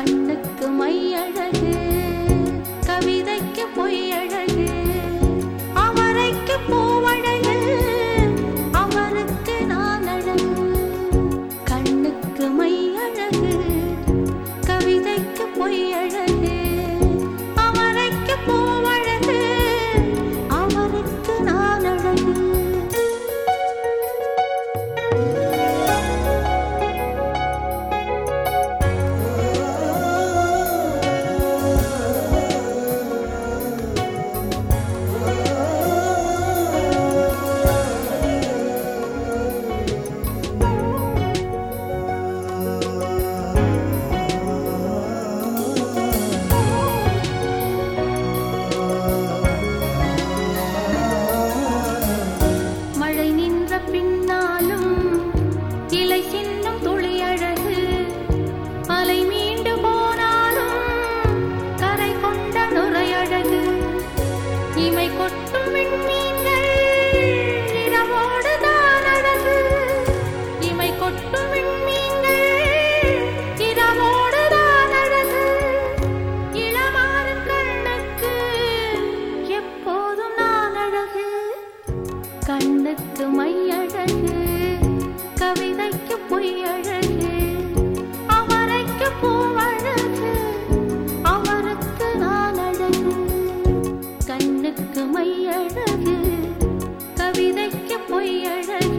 கண்ணுக்கு மையழகு கவிதைக்கு பொய்யழகு அவரைக்கு பூவழகு அவருக்கு நான் அழகு கண்ணுக்கு மையழகு கவிதைக்கு பொய்யழகு. இமை கொட்டும் விண்மீன்கள் இரவோடுதான் அழகு. இமை கொட்டும் கண்ணுக்கு மை பொய்யழ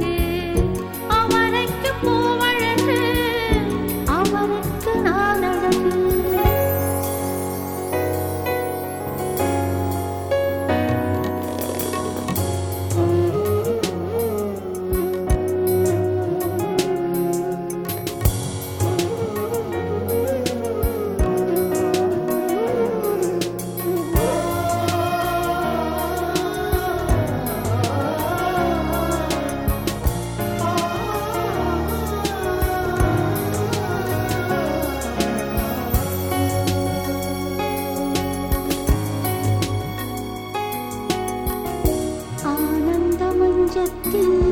Thank you.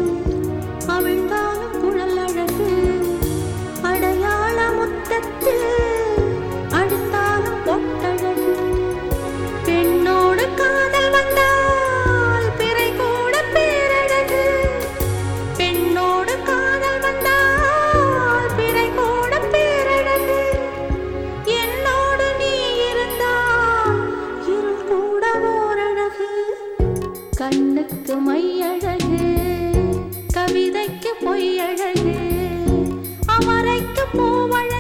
அழகு. அமரைக்கு பூவழகு